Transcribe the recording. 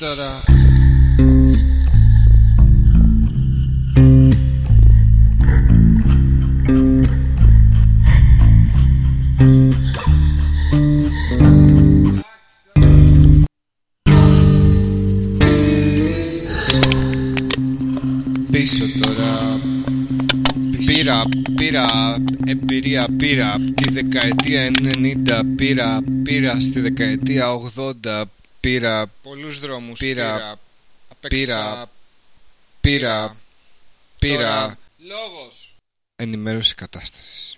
τώρα. Πίσω τώρα. Πήρα, πήρα εμπειρία, πήρα. Τη δεκαετία 90 Πήρα, πήρα στη δεκαετία 80 Πήρα πολλούς δρόμους, πήρα, πήρα, πήρα, πήρα, Λόγος. ενημέρωση κατάστασης